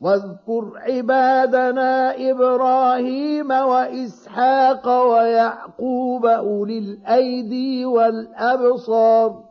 واذكر عبادنا إبراهيم وإسحاق ويعقوب أولي الأيدي والأبصار.